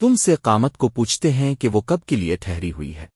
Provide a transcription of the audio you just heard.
تم سے قامت کو پوچھتے ہیں کہ وہ کب کے لیے ٹھہری ہوئی ہے۔